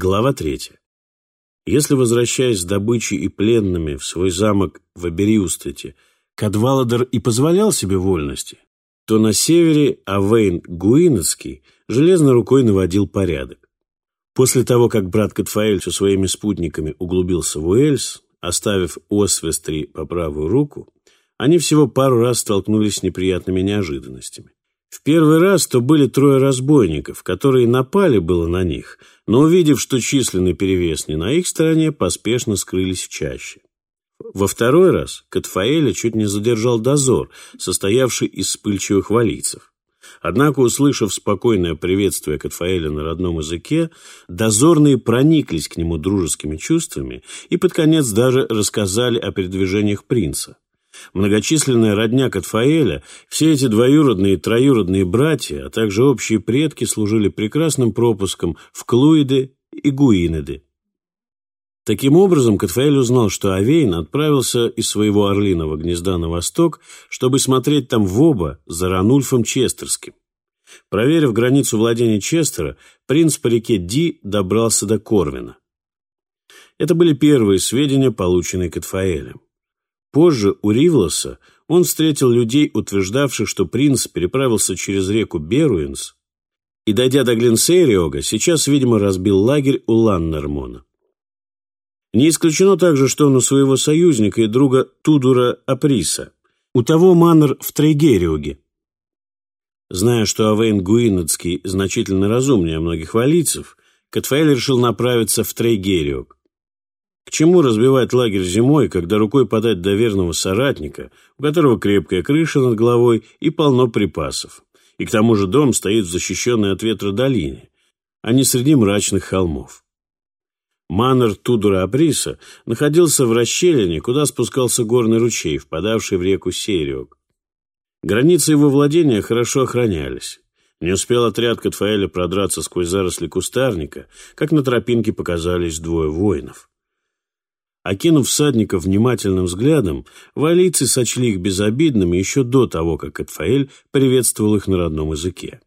Глава третья. Если, возвращаясь с добычей и пленными в свой замок в Абериустете, Кадваладер и позволял себе вольности, то на севере Авейн Гуинецкий железной рукой наводил порядок. После того, как брат Катфаэль со своими спутниками углубился в Уэльс, оставив Освестри по правую руку, они всего пару раз столкнулись с неприятными неожиданностями. В первый раз то были трое разбойников, которые напали было на них, но, увидев, что численный перевес не на их стороне, поспешно скрылись в чаще. Во второй раз Катфаэля чуть не задержал дозор, состоявший из вспыльчивых валийцев. Однако, услышав спокойное приветствие Катфаэля на родном языке, дозорные прониклись к нему дружескими чувствами и под конец даже рассказали о передвижениях принца. Многочисленная родня Катфаэля, все эти двоюродные и троюродные братья, а также общие предки служили прекрасным пропуском в Клуиды и Гуинеды. Таким образом, Катфаэль узнал, что Авейн отправился из своего орлиного гнезда на восток, чтобы смотреть там в оба за Ранульфом Честерским. Проверив границу владения Честера, принц по реке Ди добрался до Корвина. Это были первые сведения, полученные Катфаэлем. Позже у Ривлоса он встретил людей, утверждавших, что принц переправился через реку Беруинс и, дойдя до Глинсейриога, сейчас, видимо, разбил лагерь у Ланнермона. Не исключено также, что он у своего союзника и друга Тудура Априса. У того манер в Трейгериоге. Зная, что Авейн Гуинецкий значительно разумнее многих валийцев, Катфаэль решил направиться в Трейгериог. К чему разбивать лагерь зимой, когда рукой подать до верного соратника, у которого крепкая крыша над головой и полно припасов? И к тому же дом стоит в защищенной от ветра долине, а не среди мрачных холмов. Манор Тудора Априса находился в расщелине, куда спускался горный ручей, впадавший в реку Сериок. Границы его владения хорошо охранялись. Не успел отряд Катфаэля продраться сквозь заросли кустарника, как на тропинке показались двое воинов. Окинув всадников внимательным взглядом, валийцы сочли их безобидными еще до того, как Катфаэль приветствовал их на родном языке.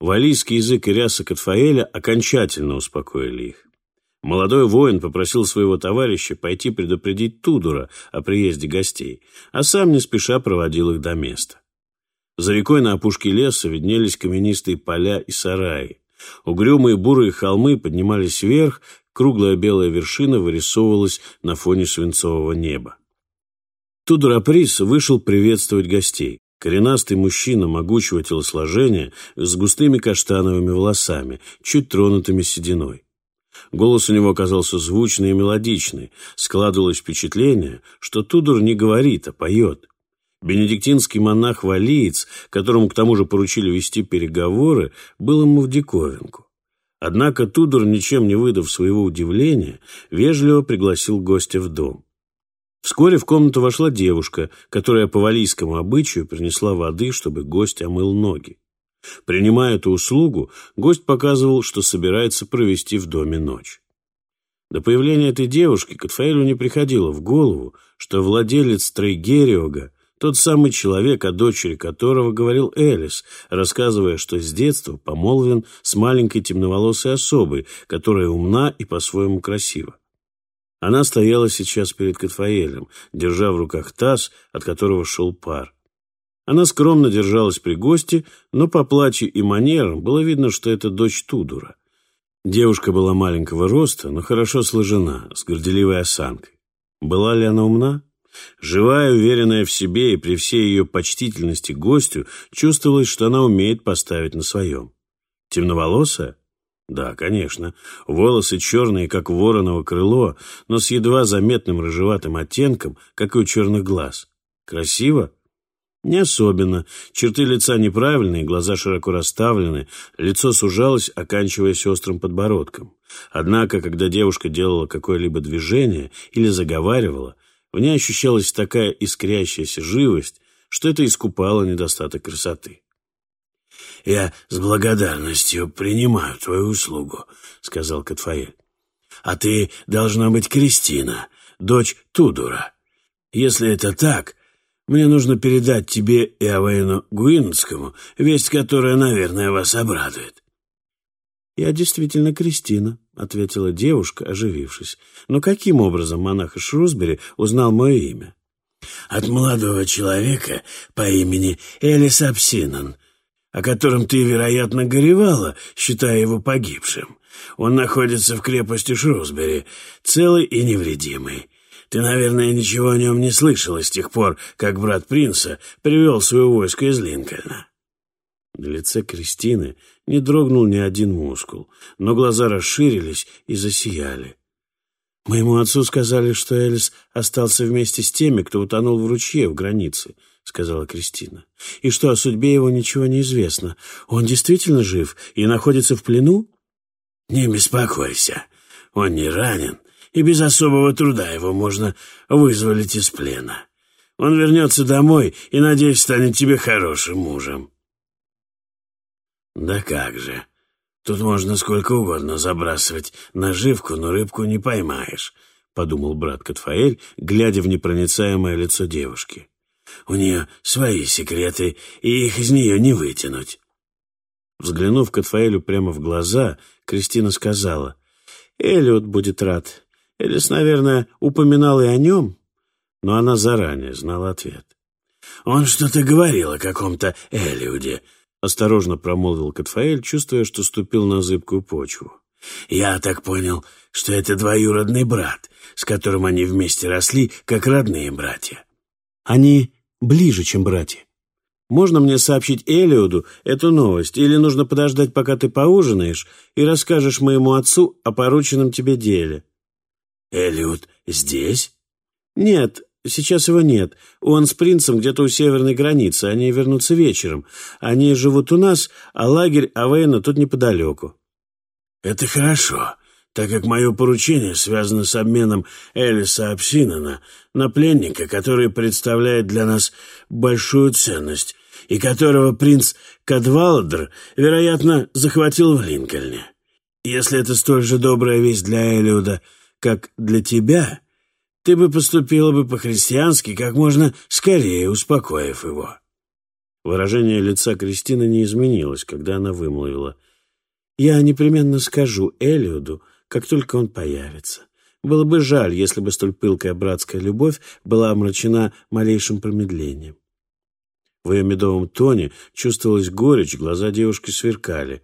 Валийский язык и ряса Катфаэля окончательно успокоили их. Молодой воин попросил своего товарища пойти предупредить Тудора о приезде гостей, а сам не спеша проводил их до места. За рекой на опушке леса виднелись каменистые поля и сараи. Угрюмые бурые холмы поднимались вверх, Круглая белая вершина вырисовывалась на фоне свинцового неба. Тудор Априс вышел приветствовать гостей. Коренастый мужчина могучего телосложения с густыми каштановыми волосами, чуть тронутыми сединой. Голос у него оказался звучный и мелодичный. Складывалось впечатление, что Тудор не говорит, а поет. Бенедиктинский монах-валиец, которому к тому же поручили вести переговоры, был ему в диковинку. Однако Тудор, ничем не выдав своего удивления, вежливо пригласил гостя в дом. Вскоре в комнату вошла девушка, которая по валийскому обычаю принесла воды, чтобы гость омыл ноги. Принимая эту услугу, гость показывал, что собирается провести в доме ночь. До появления этой девушки Катфаэлю не приходило в голову, что владелец Трейгериога тот самый человек, о дочери которого говорил Элис, рассказывая, что с детства помолвлен с маленькой темноволосой особой, которая умна и по-своему красива. Она стояла сейчас перед Катфаэлем, держа в руках таз, от которого шел пар. Она скромно держалась при гости, но по платью и манерам было видно, что это дочь Тудура. Девушка была маленького роста, но хорошо сложена, с горделивой осанкой. Была ли она умна? Живая, уверенная в себе и при всей ее почтительности гостю, чувствовалось, что она умеет поставить на своем. Темноволосая? Да, конечно. Волосы черные, как вороново крыло, но с едва заметным рыжеватым оттенком, как и у черных глаз. Красиво? Не особенно. Черты лица неправильные, глаза широко расставлены, лицо сужалось, оканчиваясь острым подбородком. Однако, когда девушка делала какое-либо движение или заговаривала, в ней ощущалась такая искрящаяся живость, что это искупало недостаток красоты. «Я с благодарностью принимаю твою услугу», — сказал Катфаэль. «А ты должна быть Кристина, дочь Тудура. Если это так, мне нужно передать тебе и Авейну Гуинскому весть, которая, наверное, вас обрадует». «Я действительно Кристина», — ответила девушка, оживившись. «Но каким образом монах из Шрусбери узнал мое имя?» «От молодого человека по имени Элис Апсинан, о котором ты, вероятно, горевала, считая его погибшим. Он находится в крепости Шрусбери, целый и невредимый. Ты, наверное, ничего о нем не слышала с тех пор, как брат принца привел свое войско из Линкольна». На лице Кристины не дрогнул ни один мускул, но глаза расширились и засияли. «Моему отцу сказали, что Элис остался вместе с теми, кто утонул в ручье в границе», — сказала Кристина. «И что о судьбе его ничего не известно. Он действительно жив и находится в плену?» «Не беспокойся. Он не ранен, и без особого труда его можно вызволить из плена. Он вернется домой и, надеюсь, станет тебе хорошим мужем». «Да как же! Тут можно сколько угодно забрасывать наживку, но рыбку не поймаешь», — подумал брат Катфаэль, глядя в непроницаемое лицо девушки. «У нее свои секреты, и их из нее не вытянуть». Взглянув Катфаэлю прямо в глаза, Кристина сказала, «Эллиот будет рад. Элис, наверное, упоминал и о нем». Но она заранее знала ответ. «Он что-то говорил о каком-то Эллиуде», Осторожно промолвил Катфаэль, чувствуя, что ступил на зыбкую почву. «Я так понял, что это двоюродный брат, с которым они вместе росли, как родные братья». «Они ближе, чем братья. Можно мне сообщить Элиоду эту новость, или нужно подождать, пока ты поужинаешь, и расскажешь моему отцу о порученном тебе деле?» «Элиот здесь?» «Нет, Сейчас его нет. Он с принцем где-то у северной границы. Они вернутся вечером. Они живут у нас, а лагерь Авейна тут неподалеку. Это хорошо, так как мое поручение связано с обменом Элиса Апсинана на пленника, который представляет для нас большую ценность и которого принц Кадвалдер, вероятно, захватил в Линкольне. Если это столь же добрая весть для Элиуда, как для тебя, ты бы поступила бы по-христиански как можно скорее, успокоив его». Выражение лица Кристины не изменилось, когда она вымолвила. «Я непременно скажу Элиоду, как только он появится. Было бы жаль, если бы столь пылкая братская любовь была омрачена малейшим промедлением». В ее медовом тоне чувствовалась горечь, глаза девушки сверкали.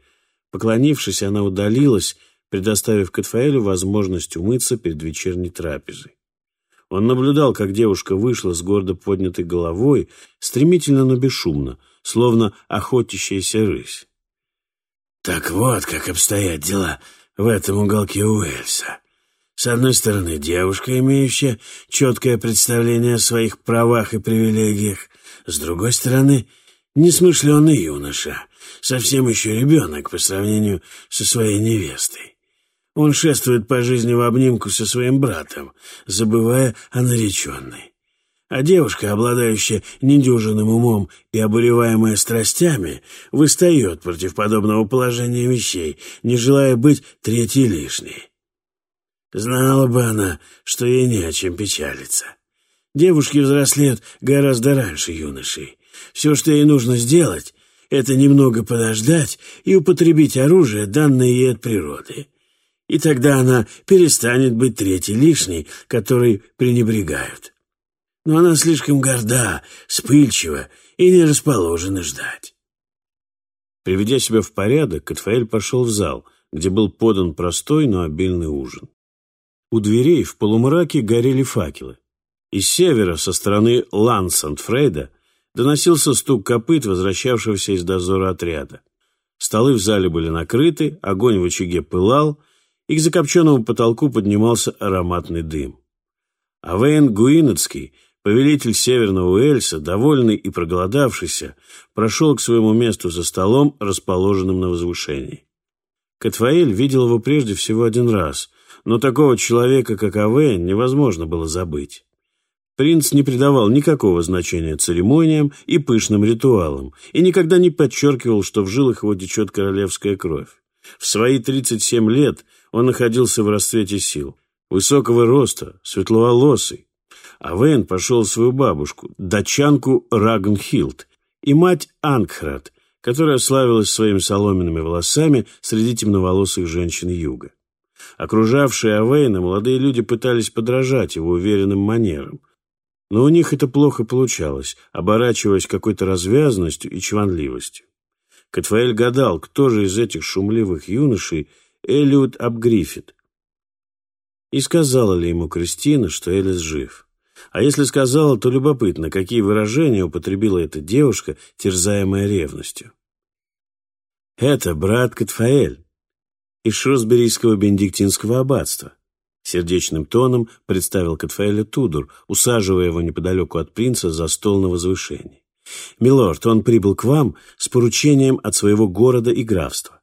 Поклонившись, она удалилась, предоставив Катфаэлю возможность умыться перед вечерней трапезой. Он наблюдал, как девушка вышла с гордо поднятой головой, стремительно, но бесшумно, словно охотящаяся рысь. Так вот, как обстоят дела в этом уголке Уэльса. С одной стороны, девушка, имеющая четкое представление о своих правах и привилегиях. С другой стороны, несмышленый юноша, совсем еще ребенок по сравнению со своей невестой. Он шествует по жизни в обнимку со своим братом, забывая о нареченной. А девушка, обладающая недюжинным умом и обуреваемая страстями, выстает против подобного положения вещей, не желая быть третьей лишней. Знала бы она, что ей не о чем печалиться. Девушки взрослеют гораздо раньше юношей. Все, что ей нужно сделать, это немного подождать и употребить оружие, данное ей от природы и тогда она перестанет быть третьей лишней, которой пренебрегают. Но она слишком горда, вспыльчива и не расположена ждать. Приведя себя в порядок, Катфаэль пошел в зал, где был подан простой, но обильный ужин. У дверей в полумраке горели факелы. Из севера, со стороны Лансанд-Фрейда, доносился стук копыт, возвращавшегося из дозора отряда. Столы в зале были накрыты, огонь в очаге пылал, и к закопченному потолку поднимался ароматный дым. А Вейн Гуинецкий, повелитель Северного Уэльса, довольный и проголодавшийся, прошел к своему месту за столом, расположенным на возвышении. Катфаэль видел его прежде всего один раз, но такого человека, как Авейн, невозможно было забыть. Принц не придавал никакого значения церемониям и пышным ритуалам и никогда не подчеркивал, что в жилах его течет королевская кровь. В свои 37 лет он находился в расцвете сил, высокого роста, светловолосый. А Вейн пошел свою бабушку, датчанку Рагнхилд, и мать Ангхрад, которая славилась своими соломенными волосами среди темноволосых женщин юга. Окружавшие Авейна, молодые люди пытались подражать его уверенным манерам, но у них это плохо получалось, оборачиваясь какой-то развязностью и чванливостью. Катфаэль гадал, кто же из этих шумливых юношей Элиот Абгриффит. И сказала ли ему Кристина, что Элис жив? А если сказала, то любопытно, какие выражения употребила эта девушка, терзаемая ревностью. «Это брат Катфаэль из Шросберийского бенедиктинского аббатства», сердечным тоном представил Катфаэля Тудор, усаживая его неподалеку от принца за стол на возвышении. «Милорд, он прибыл к вам с поручением от своего города и графства».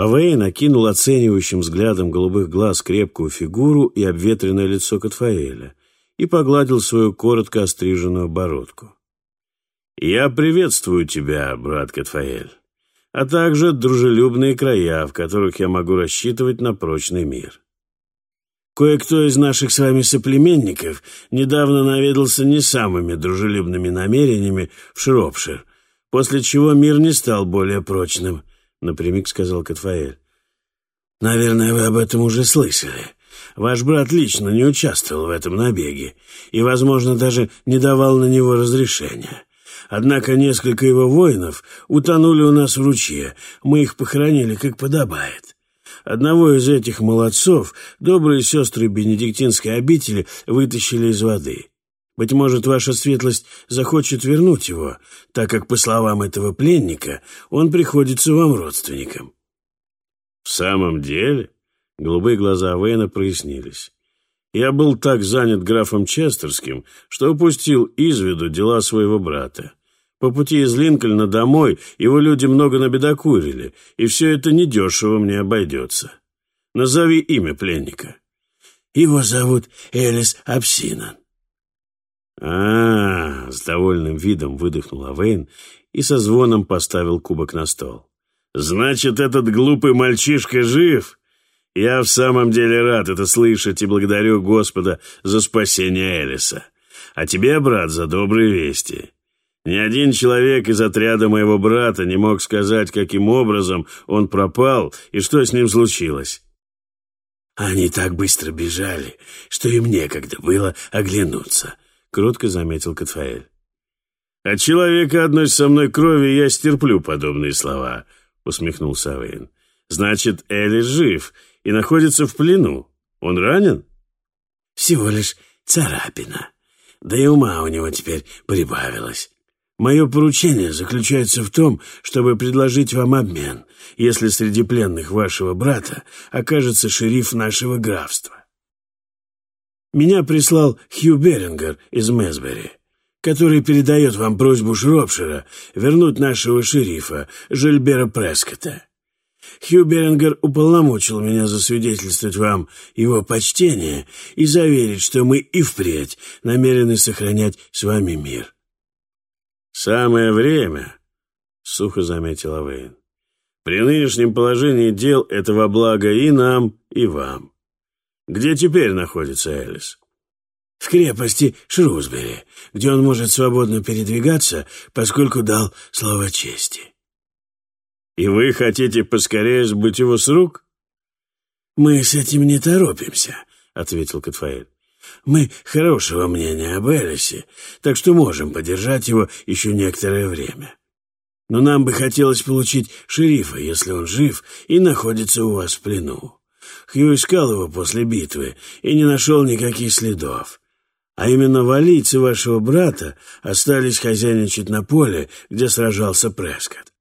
Авей накинул оценивающим взглядом голубых глаз крепкую фигуру и обветренное лицо Катфаэля и погладил свою коротко остриженную бородку. «Я приветствую тебя, брат Катфаэль, а также дружелюбные края, в которых я могу рассчитывать на прочный мир». Кое-кто из наших с вами соплеменников недавно наведался не самыми дружелюбными намерениями в Шропшир, после чего мир не стал более прочным, — напрямик сказал Катфаэль. «Наверное, вы об этом уже слышали. Ваш брат лично не участвовал в этом набеге и, возможно, даже не давал на него разрешения. Однако несколько его воинов утонули у нас в ручье, мы их похоронили, как подобает». Одного из этих молодцов добрые сестры Бенедиктинской обители вытащили из воды. Быть может, ваша светлость захочет вернуть его, так как, по словам этого пленника, он приходится вам родственником». «В самом деле?» — голубые глаза Вейна прояснились. «Я был так занят графом Честерским, что упустил из виду дела своего брата. По пути из Линкольна домой его люди много набедокурили, и все это недешево мне обойдется. Назови имя пленника. Его зовут Элис Апсинан. А, с довольным видом выдохнул Авейн и со звоном поставил кубок на стол. «Значит, этот глупый мальчишка жив? Я в самом деле рад это слышать и благодарю Господа за спасение Элиса. А тебе, брат, за добрые вести. Ни один человек из отряда моего брата не мог сказать, каким образом он пропал и что с ним случилось. Они так быстро бежали, что им некогда было оглянуться, — кротко заметил Катфаэль. «От человека одной со мной крови я стерплю подобные слова», — усмехнулся Авейн. «Значит, Элис жив и находится в плену. Он ранен?» «Всего лишь царапина. Да и ума у него теперь прибавилось. Мое поручение заключается в том, чтобы предложить вам обмен, если среди пленных вашего брата окажется шериф нашего графства. Меня прислал Хью Берингер из Месбери, который передает вам просьбу Шропшира вернуть нашего шерифа, Жильбера Прескота. Хью Берингер уполномочил меня засвидетельствовать вам его почтение и заверить, что мы и впредь намерены сохранять с вами мир. «Самое время», — сухо заметил Авейн. «При нынешнем положении дел это во благо и нам, и вам. Где теперь находится Элис?» «В крепости Шрусбери, где он может свободно передвигаться, поскольку дал слово чести». «И вы хотите поскорее сбыть его с рук?» «Мы с этим не торопимся», — ответил Катфаэль. Мы хорошего мнения об Элисе, так что можем подержать его еще некоторое время. Но нам бы хотелось получить шерифа, если он жив и находится у вас в плену. Хью искал его после битвы и не нашел никаких следов. А именно валийцы вашего брата остались хозяйничать на поле, где сражался Прескотт.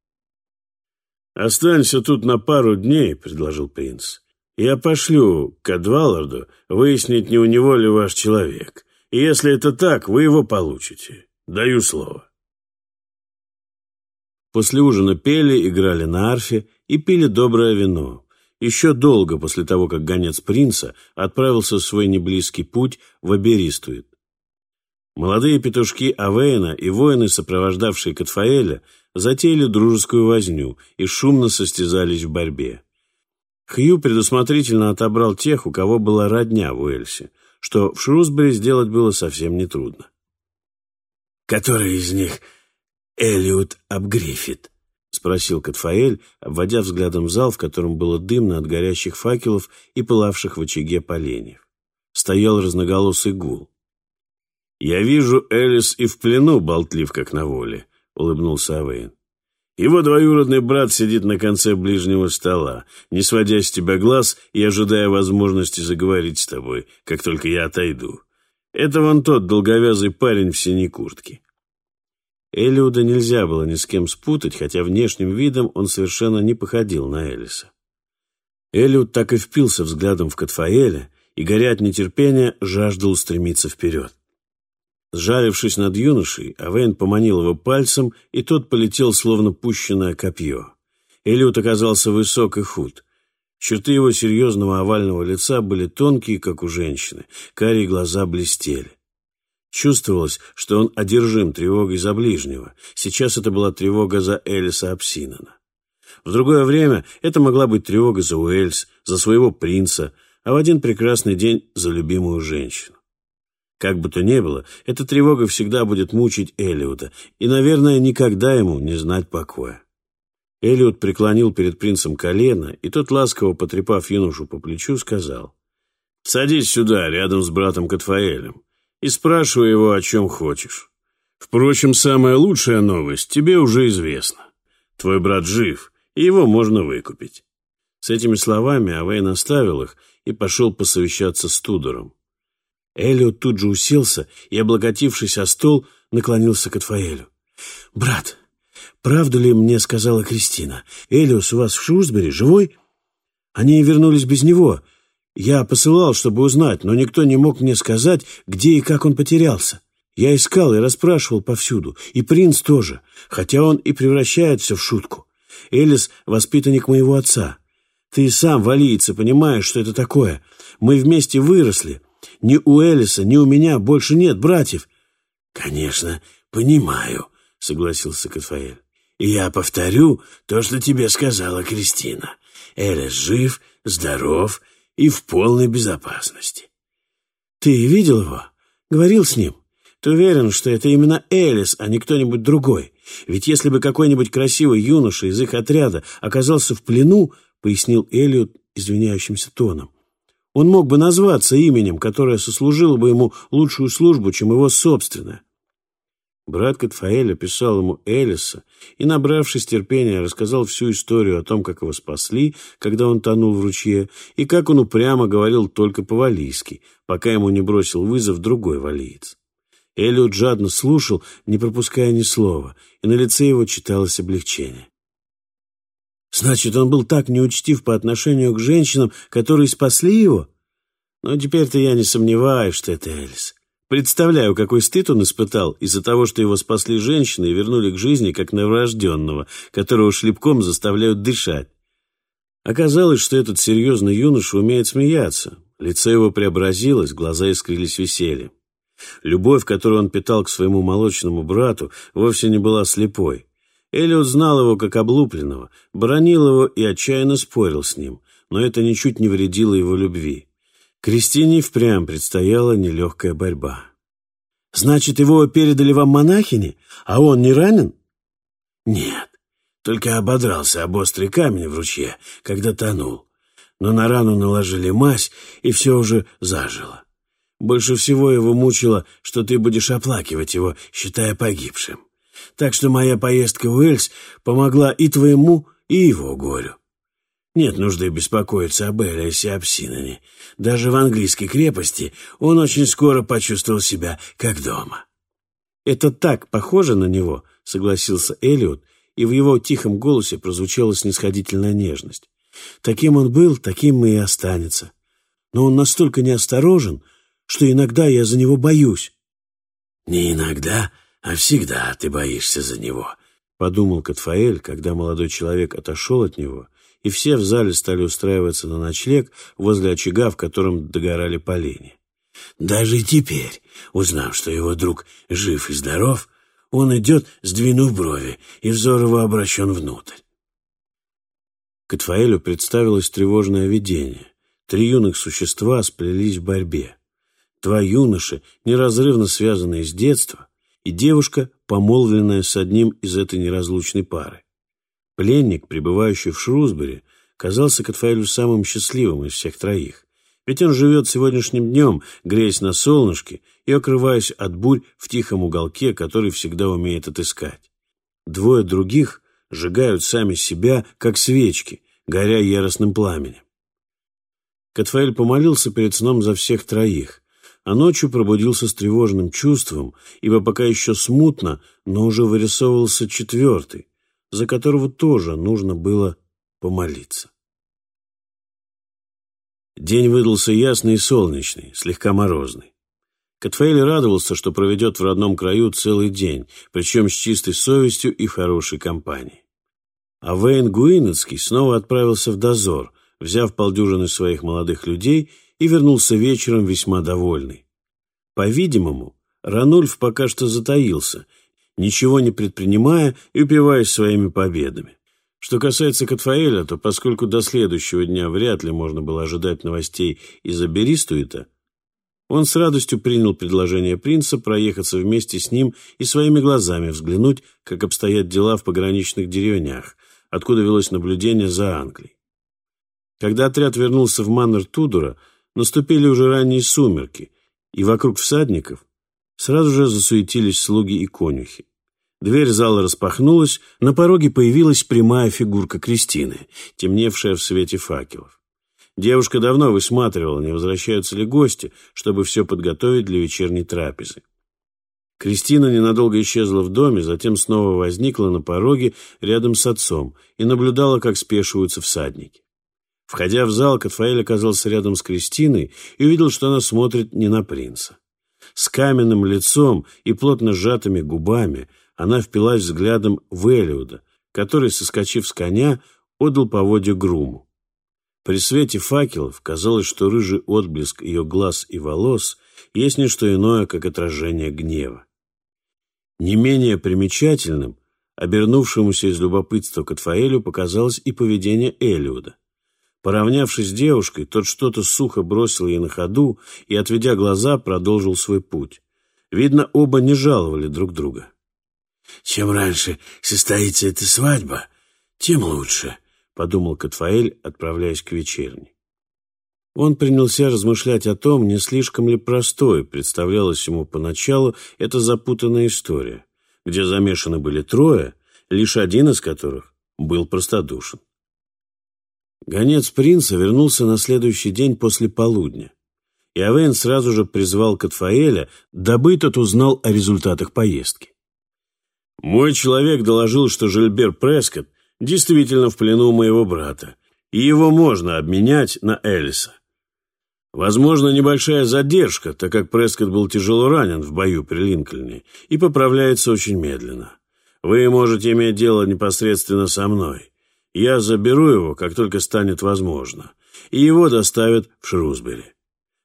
«Останься тут на пару дней», — предложил принц. Я пошлю к Эдваларду выяснить, не у него ли ваш человек. И если это так, вы его получите. Даю слово. После ужина пели, играли на арфе и пили доброе вино. Еще долго после того, как гонец принца отправился в свой неблизкий путь в Аберистует. Молодые петушки Авейна и воины, сопровождавшие Катфаэля, затеяли дружескую возню и шумно состязались в борьбе. Хью предусмотрительно отобрал тех, у кого была родня в Уэльсе, что в Шрусбери сделать было совсем нетрудно. «Который из них Элиот Абгриффит?» — спросил Катфаэль, обводя взглядом зал, в котором было дымно от горящих факелов и пылавших в очаге поленьев. Стоял разноголосый гул. «Я вижу, Элис и в плену болтлив, как на воле», — улыбнулся Авейн. «Его двоюродный брат сидит на конце ближнего стола, не сводя с тебя глаз и ожидая возможности заговорить с тобой, как только я отойду. Это вон тот долговязый парень в синей куртке. Элиуда нельзя было ни с кем спутать, хотя внешним видом он совершенно не походил на Элиса. Элиуд так и впился взглядом в Катфаэля и, горя от нетерпения, жаждал устремиться вперед. Сжарившись над юношей, Авейн поманил его пальцем, и тот полетел, словно пущенное копье. Элиот оказался высок и худ. Черты его серьезного овального лица были тонкие, как у женщины, карие глаза блестели. Чувствовалось, что он одержим тревогой за ближнего. Сейчас это была тревога за Элиса Апсинана. В другое время это могла быть тревога за Уэльс, за своего принца, а в один прекрасный день за любимую женщину. Как бы то ни было, эта тревога всегда будет мучить Элиота, и, наверное, никогда ему не знать покоя. Элиот преклонил перед принцем колено, и тот, ласково потрепав юношу по плечу, сказал, «Садись сюда, рядом с братом Катфаэлем и спрашивай его, о чем хочешь. Впрочем, самая лучшая новость тебе уже известна. Твой брат жив, и его можно выкупить». С этими словами Авейн оставил их и пошел посовещаться с Тудором. Элиот тут же уселся и, облокотившись о стол, наклонился к Атфаэлю. «Брат, правду ли мне сказала Кристина? Элиус у вас в Шусбери живой? Они вернулись без него, я посылал, чтобы узнать, но никто не мог мне сказать, где и как он потерялся. Я искал и расспрашивал повсюду, и принц тоже, хотя он и превращается в шутку. Элис — воспитанник моего отца. Ты и сам, валийца, понимаешь, что это такое. Мы вместе выросли. Ни у Элиса, ни у меня больше нет братьев. — Конечно, понимаю, — согласился Катфаэль. — я повторю то, что тебе сказала Кристина. Элис жив, здоров и в полной безопасности. Ты видел его? Говорил с ним? Ты уверен, что это именно Элис, а не кто-нибудь другой? Ведь если бы какой-нибудь красивый юноша из их отряда оказался в плену, пояснил Элиот извиняющимся тоном, он мог бы назваться именем, которое сослужило бы ему лучшую службу, чем его собственное. Брат Катфаэль описал ему Элиса и, набравшись терпения, рассказал всю историю о том, как его спасли, когда он тонул в ручье, и как он упрямо говорил только по-валийски, пока ему не бросил вызов другой валиец. Элиот жадно слушал, не пропуская ни слова, и на лице его читалось облегчение. «Значит, он был так неучтив по отношению к женщинам, которые спасли его? Но теперь-то я не сомневаюсь, что это Элис. Представляю, какой стыд он испытал из-за того, что его спасли женщины и вернули к жизни как новорожденного, которого шлепком заставляют дышать. Оказалось, что этот серьезный юноша умеет смеяться. Лицо его преобразилось, глаза искрились весельем. Любовь, которую он питал к своему молочному брату, вовсе не была слепой. Элиот знал его как облупленного, бронил его и отчаянно спорил с ним, но это ничуть не вредило его любви. Кристине впрямь предстояла нелегкая борьба. «Значит, его передали вам монахини, а он не ранен?» «Нет, только ободрался об острый камень в ручье, когда тонул. Но на рану наложили мазь, и все уже зажило. Больше всего его мучило, что ты будешь оплакивать его, считая погибшим. Так что моя поездка в Уэльс помогла и твоему, и его горю. Нет нужды беспокоиться об Элиасе Апсиноне. Даже в английской крепости он очень скоро почувствовал себя как дома. «Это так похоже на него», — согласился Элиот, и в его тихом голосе прозвучала снисходительная нежность. «Таким он был, таким и останется. Но он настолько неосторожен, что иногда я за него боюсь». «Не иногда, а всегда ты боишься за него», — подумал Катфаэль, когда молодой человек отошел от него — и все в зале стали устраиваться на ночлег возле очага, в котором догорали поленья. Даже теперь, узнав, что его друг жив и здоров, он идет, сдвинув брови, и взор его обращен внутрь. Катфаэлю представилось тревожное видение. Три юных существа сплелись в борьбе. Два юноши, неразрывно связанные с детства, и девушка, помолвленная с одним из этой неразлучной пары. Пленник, пребывающий в Шрусбери, казался Катфаэлю самым счастливым из всех троих. Ведь он живет сегодняшним днем, греясь на солнышке и окрываясь от бурь в тихом уголке, который всегда умеет отыскать. Двое других сжигают сами себя, как свечки, горя яростным пламенем. Катфаэль помолился перед сном за всех троих, а ночью пробудился с тревожным чувством, ибо пока еще смутно, но уже вырисовывался четвертый, за которого тоже нужно было помолиться. День выдался ясный и солнечный, слегка морозный. Катфаэль радовался, что проведет в родном краю целый день, причем с чистой совестью и в хорошей компании. А Вейн Гуинецкий снова отправился в дозор, взяв полдюжины своих молодых людей и вернулся вечером весьма довольный. По-видимому, Ранульф пока что затаился, ничего не предпринимая и упиваясь своими победами. Что касается Катфаэля, то поскольку до следующего дня вряд ли можно было ожидать новостей из-за Беристуита, он с радостью принял предложение принца проехаться вместе с ним и своими глазами взглянуть, как обстоят дела в пограничных деревнях, откуда велось наблюдение за Англией. Когда отряд вернулся в Маннер Тудора, наступили уже ранние сумерки, и вокруг всадников сразу же засуетились слуги и конюхи. Дверь зала распахнулась, на пороге появилась прямая фигурка Кристины, темневшая в свете факелов. Девушка давно высматривала, не возвращаются ли гости, чтобы все подготовить для вечерней трапезы. Кристина ненадолго исчезла в доме, затем снова возникла на пороге рядом с отцом и наблюдала, как спешиваются всадники. Входя в зал, Катфаэль оказался рядом с Кристиной и увидел, что она смотрит не на принца. С каменным лицом и плотно сжатыми губами она впилась взглядом в Элиуда, который, соскочив с коня, отдал поводья груму. При свете факелов казалось, что рыжий отблеск ее глаз и волос есть не что иное, как отражение гнева. Не менее примечательным, обернувшемуся из любопытства Катфаэлю, показалось и поведение Элиуда. Поравнявшись с девушкой, тот что-то сухо бросил ей на ходу и, отведя глаза, продолжил свой путь. Видно, оба не жаловали друг друга. «Чем раньше состоится эта свадьба, тем лучше», — подумал Катфаэль, отправляясь к вечерне. Он принялся размышлять о том, не слишком ли простой представлялась ему поначалу эта запутанная история, где замешаны были трое, лишь один из которых был простодушен. Гонец принца вернулся на следующий день после полудня, и Авен сразу же призвал Катфаэля, дабы тот узнал о результатах поездки. Мой человек доложил, что Жильбер Прескотт действительно в плену моего брата, и его можно обменять на Элиса. Возможно, небольшая задержка, так как Прескотт был тяжело ранен в бою при Линкольне и поправляется очень медленно. Вы можете иметь дело непосредственно со мной. Я заберу его, как только станет возможно, и его доставят в Шрусбери.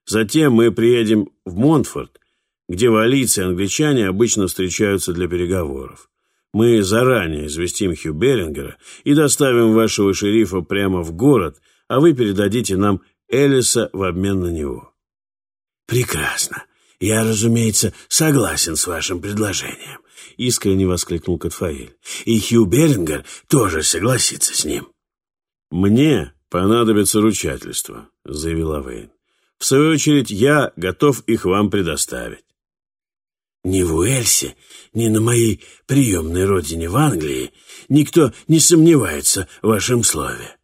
Затем мы приедем в Монтфорд где валийцы и англичане обычно встречаются для переговоров. Мы заранее известим Хью Берингера и доставим вашего шерифа прямо в город, а вы передадите нам Элиса в обмен на него». «Прекрасно. Я, разумеется, согласен с вашим предложением», — искренне воскликнул Катфаэль. «И Хью Берингер тоже согласится с ним». «Мне понадобится ручательство», — заявил Авейн. «В свою очередь, я готов их вам предоставить». Ни в Уэльсе, ни на моей приемной родине в Англии никто не сомневается в вашем слове.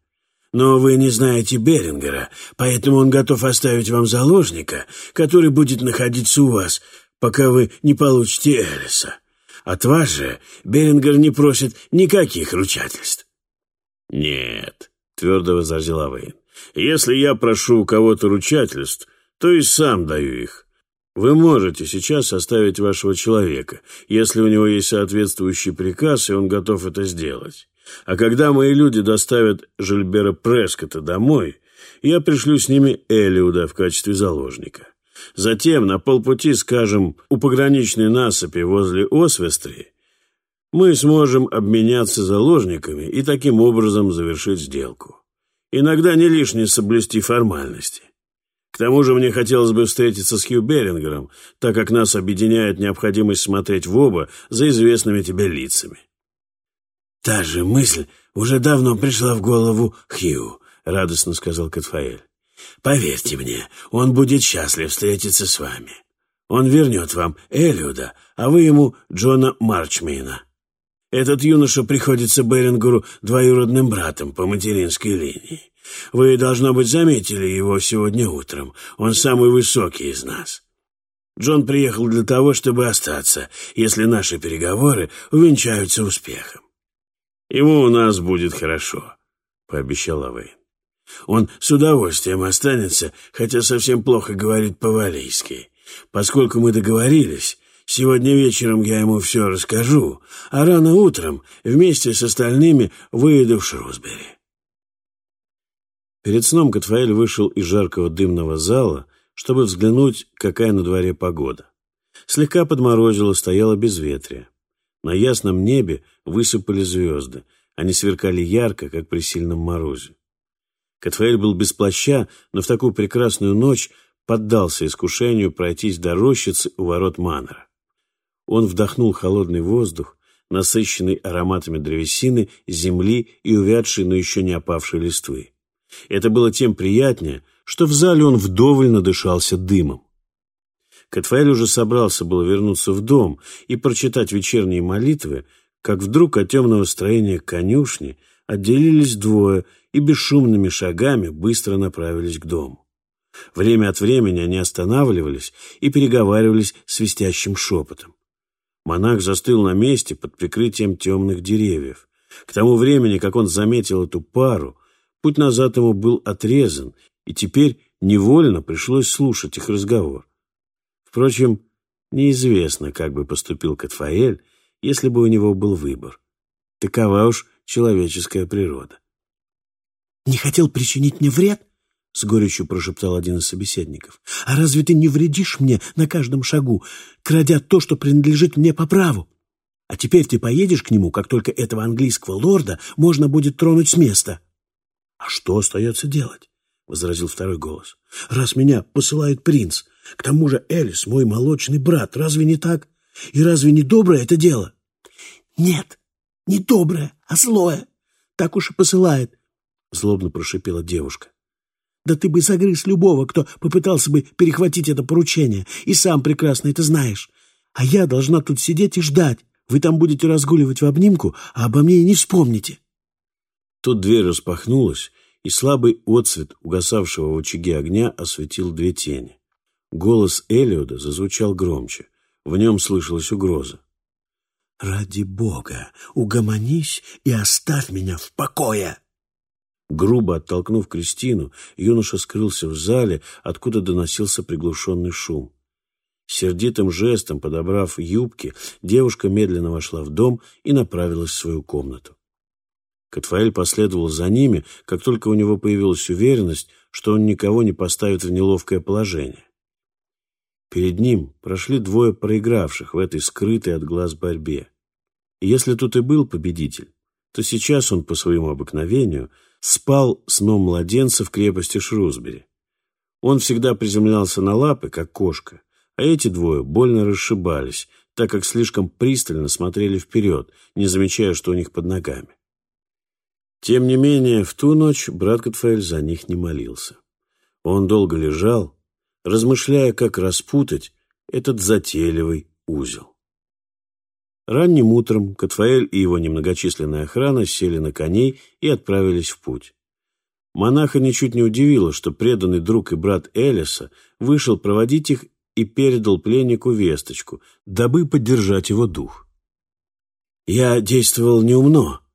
Но вы не знаете Берингера, поэтому он готов оставить вам заложника, который будет находиться у вас, пока вы не получите Элиса. От вас же Берингер не просит никаких ручательств. «Нет», — твердо возразил Авейн, — «если я прошу у кого-то ручательств, то и сам даю их. Вы можете сейчас оставить вашего человека, если у него есть соответствующий приказ, и он готов это сделать. А когда мои люди доставят Жильбера Прескота домой, я пришлю с ними Элиуда в качестве заложника. Затем на полпути, скажем, у пограничной насыпи возле Освестрии, мы сможем обменяться заложниками и таким образом завершить сделку. Иногда не лишне соблюсти формальности. Тому же мне хотелось бы встретиться с Хью Берингером, так как нас объединяет необходимость смотреть в оба за известными тебе лицами. «Та же мысль уже давно пришла в голову Хью», — радостно сказал Катфаэль. «Поверьте мне, он будет счастлив встретиться с вами. Он вернет вам Элиуда, а вы ему Джона Марчмейна. Этот юноша приходится Берингуру двоюродным братом по материнской линии. Вы, должно быть, заметили его сегодня утром. Он самый высокий из нас. Джон приехал для того, чтобы остаться, если наши переговоры увенчаются успехом. «Ему у нас будет хорошо», — пообещал Авейн. «Он с удовольствием останется, хотя совсем плохо говорит по-валийски. Поскольку мы договорились, сегодня вечером я ему все расскажу, а рано утром вместе с остальными выеду в Шрусбери». Перед сном Катфаэль вышел из жаркого дымного зала, чтобы взглянуть, какая на дворе погода. Слегка подморозило, стояло безветрие. На ясном небе высыпали звезды. Они сверкали ярко, как при сильном морозе. Катфаэль был без плаща, но в такую прекрасную ночь поддался искушению пройтись до рощицы у ворот Маннера. Он вдохнул холодный воздух, насыщенный ароматами древесины, земли и увядшей, но еще не опавшей листвы. Это было тем приятнее, что в зале он вдоволь надышался дымом. Катфаэль уже собрался было вернуться в дом и прочитать вечерние молитвы, как вдруг от темного строения конюшни отделились двое и бесшумными шагами быстро направились к дому. Время от времени они останавливались и переговаривались свистящим шепотом. Монах застыл на месте под прикрытием темных деревьев. К тому времени, как он заметил эту пару, путь назад ему был отрезан, и теперь невольно пришлось слушать их разговор. Впрочем, неизвестно, как бы поступил Катфаэль, если бы у него был выбор. Такова уж человеческая природа. «Не хотел причинить мне вред?» — с горечью прошептал один из собеседников. «А разве ты не вредишь мне на каждом шагу, крадя то, что принадлежит мне по праву? А теперь ты поедешь к нему, как только этого английского лорда можно будет тронуть с места». «А что остается делать?» — возразил второй голос. «Раз меня посылает принц, к тому же Элис мой молочный брат, разве не так? И разве не доброе это дело?» «Нет, не доброе, а злое. Так уж и посылает», — злобно прошипела девушка. Да ты бы загрыз любого, кто попытался бы перехватить это поручение, и сам прекрасно это знаешь. А я должна тут сидеть и ждать. Вы там будете разгуливать в обнимку, а обо мне и не вспомните». Тут дверь распахнулась, и слабый отцвет угасавшего в очаге огня осветил две тени. Голос Элиода зазвучал громче. В нем слышалась угроза. «Ради Бога, угомонись и оставь меня в покое!» Грубо оттолкнув Кристину, юноша скрылся в зале, откуда доносился приглушенный шум. Сердитым жестом, подобрав юбки, девушка медленно вошла в дом и направилась в свою комнату. Катфаэль последовал за ними, как только у него появилась уверенность, что он никого не поставит в неловкое положение. Перед ним прошли двое проигравших в этой скрытой от глаз борьбе. И если тут и был победитель, то сейчас он по своему обыкновению – спал сном младенца в крепости Шрусбери. Он всегда приземлялся на лапы, как кошка, а эти двое больно расшибались, так как слишком пристально смотрели вперед, не замечая, что у них под ногами. Тем не менее, в ту ночь брат Готфель за них не молился. Он долго лежал, размышляя, как распутать этот затейливый узел. Ранним утром Катфаэль и его немногочисленная охрана сели на коней и отправились в путь. Монаха ничуть не удивило, что преданный друг и брат Элиса вышел проводить их и передал пленнику весточку, дабы поддержать его дух. «Я действовал неумно», —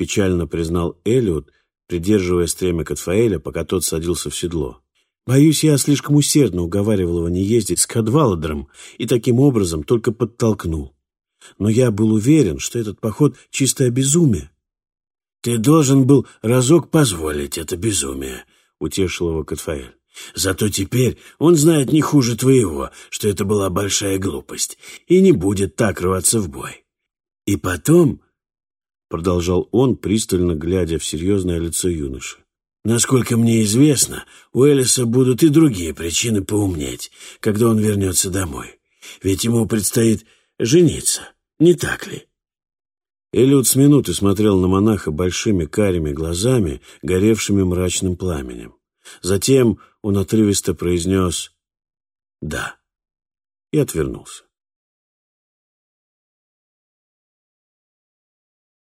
печально признал Элиот, придерживая стремя Катфаэля, пока тот садился в седло. «Боюсь, я слишком усердно уговаривал его не ездить с Кадваладром и таким образом только подтолкнул но я был уверен, что этот поход — чистое безумие. «Ты должен был разок позволить это безумие», — утешил его Катфаэль. «Зато теперь он знает не хуже твоего, что это была большая глупость, и не будет так рваться в бой. И потом...» — продолжал он, пристально глядя в серьезное лицо юноши. «Насколько мне известно, у Элиса будут и другие причины поумнеть, когда он вернется домой. Ведь ему предстоит жениться, не так ли? Элиот с минуты смотрел на монаха большими карими глазами, горевшими мрачным пламенем. Затем он отрывисто произнес «да» и отвернулся.